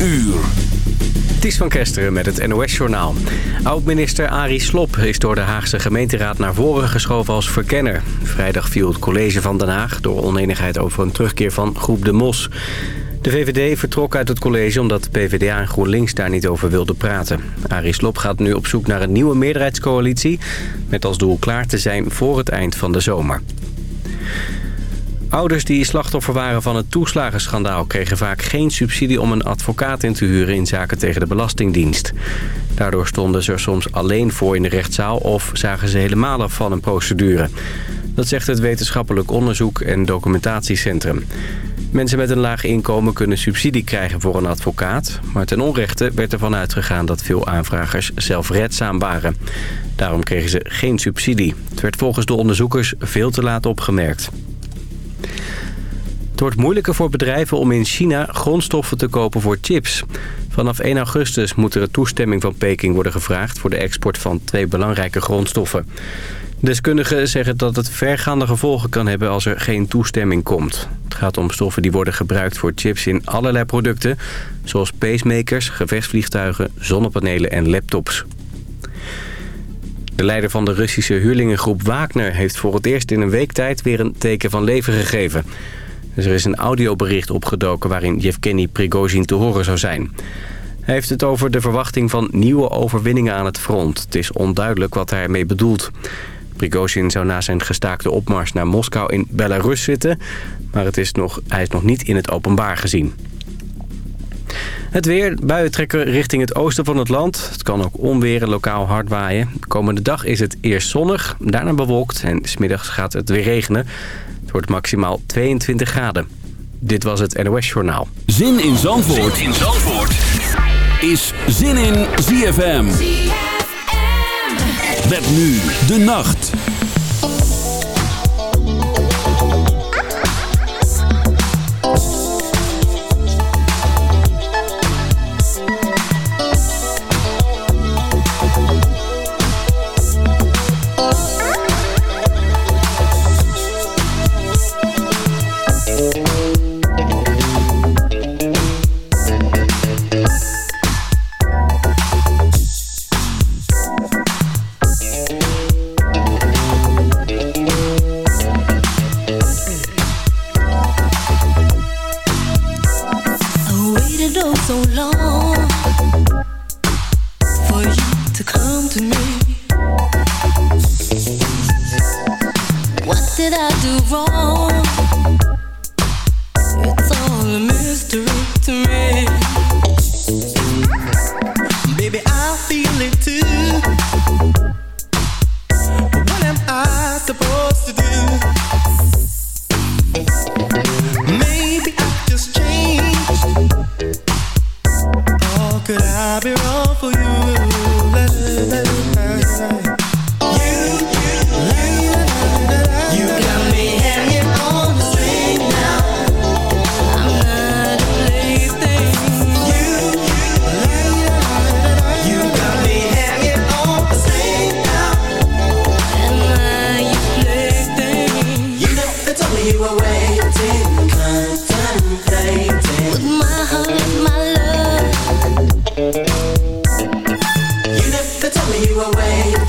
uur. Ties van Kesteren met het NOS-journaal. Oud-minister Arie Slob is door de Haagse gemeenteraad naar voren geschoven als verkenner. Vrijdag viel het college van Den Haag door oneenigheid over een terugkeer van Groep de Mos. De VVD vertrok uit het college omdat de PvdA en GroenLinks daar niet over wilden praten. Arie Slob gaat nu op zoek naar een nieuwe meerderheidscoalitie... met als doel klaar te zijn voor het eind van de zomer. Ouders die slachtoffer waren van het toeslagenschandaal... kregen vaak geen subsidie om een advocaat in te huren in zaken tegen de Belastingdienst. Daardoor stonden ze er soms alleen voor in de rechtszaal... of zagen ze helemaal af van een procedure. Dat zegt het Wetenschappelijk Onderzoek en Documentatiecentrum. Mensen met een laag inkomen kunnen subsidie krijgen voor een advocaat... maar ten onrechte werd ervan uitgegaan dat veel aanvragers zelfredzaam waren. Daarom kregen ze geen subsidie. Het werd volgens de onderzoekers veel te laat opgemerkt. Het wordt moeilijker voor bedrijven om in China grondstoffen te kopen voor chips. Vanaf 1 augustus moet er een toestemming van Peking worden gevraagd... voor de export van twee belangrijke grondstoffen. Deskundigen zeggen dat het vergaande gevolgen kan hebben als er geen toestemming komt. Het gaat om stoffen die worden gebruikt voor chips in allerlei producten... zoals pacemakers, gevechtsvliegtuigen, zonnepanelen en laptops. De leider van de Russische huurlingengroep Wagner... heeft voor het eerst in een week tijd weer een teken van leven gegeven. Dus er is een audiobericht opgedoken waarin Yevgeny Prigozhin te horen zou zijn. Hij heeft het over de verwachting van nieuwe overwinningen aan het front. Het is onduidelijk wat hij ermee bedoelt. Prigozhin zou na zijn gestaakte opmars naar Moskou in Belarus zitten... maar het is nog, hij is nog niet in het openbaar gezien. Het weer, buien trekken richting het oosten van het land. Het kan ook onweren lokaal hard waaien. De komende dag is het eerst zonnig, daarna bewolkt en smiddags gaat het weer regenen. Het wordt maximaal 22 graden. Dit was het NOS Journaal. Zin in Zandvoort, zin in Zandvoort. is Zin in ZFM. ZFM. Met nu de nacht. You never tell me you were away.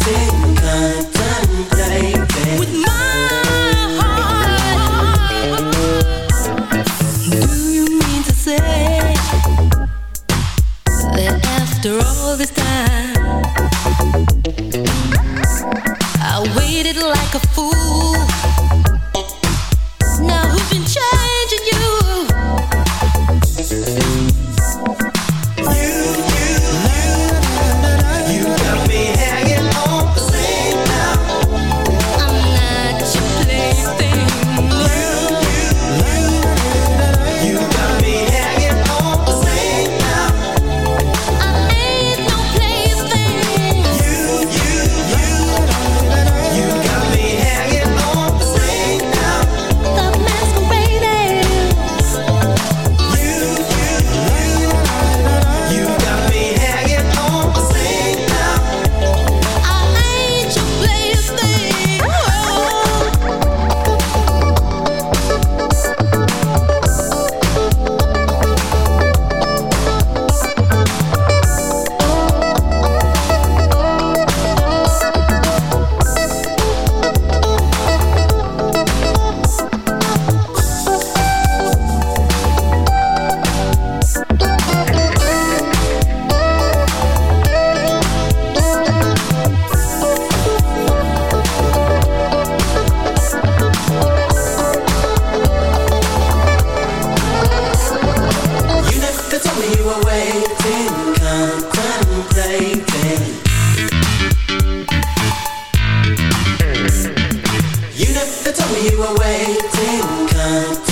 Now I know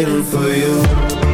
I'm for you.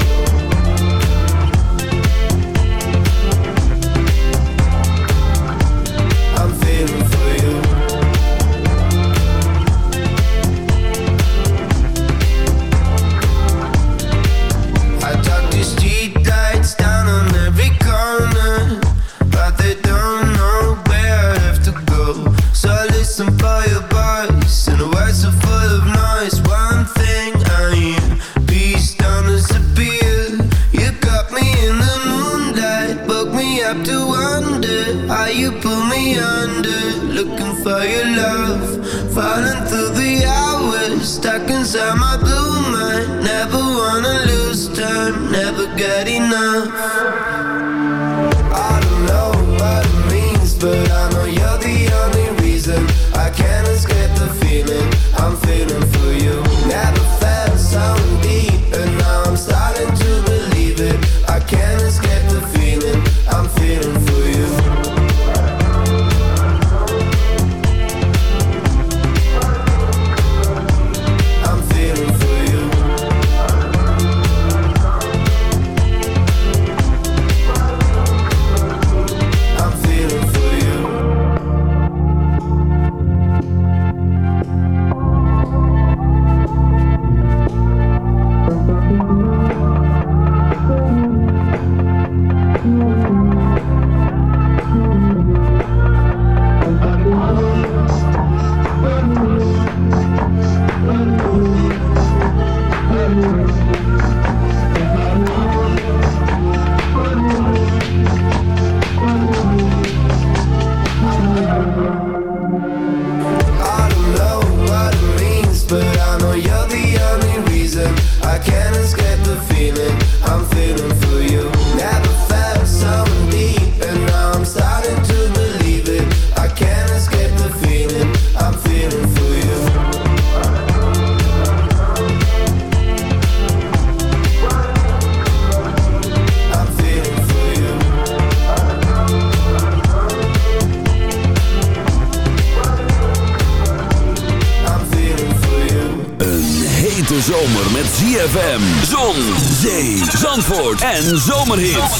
En zomerhits.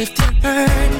Would you be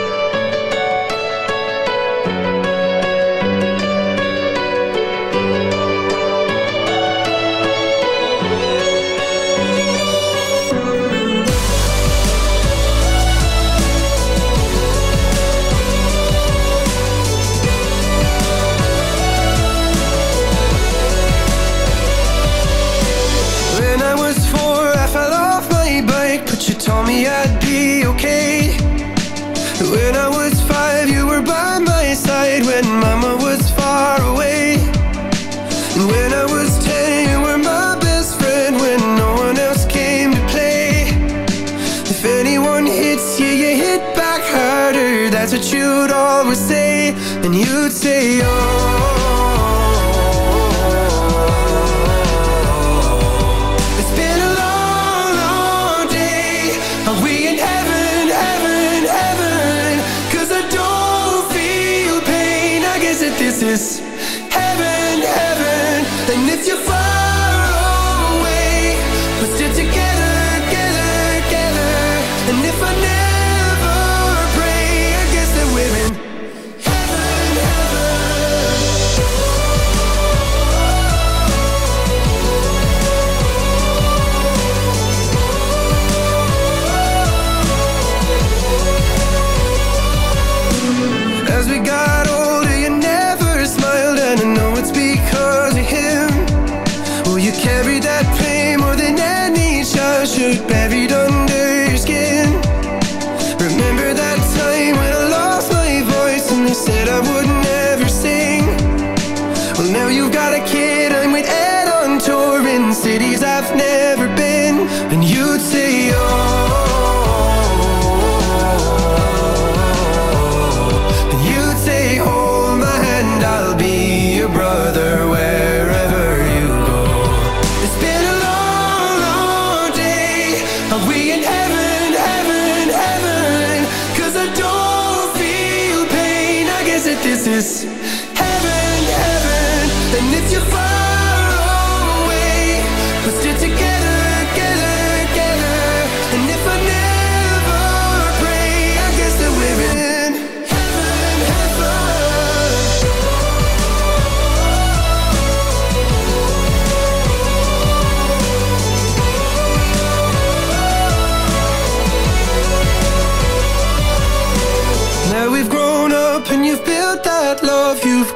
me I'd be okay. When I was five, you were by my side. When mama was far away. And when I was ten, you were my best friend. When no one else came to play. If anyone hits you, you hit back harder. That's what you'd always say. And you'd say, oh Well, now you've got a kid I'm with Ed on touring cities I've never been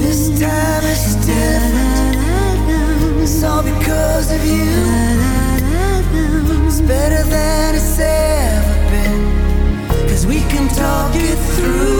This time different. It's all because of you. It's better than it's ever. Cause we can talk it through.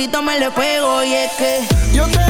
solito me le pego y es que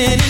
living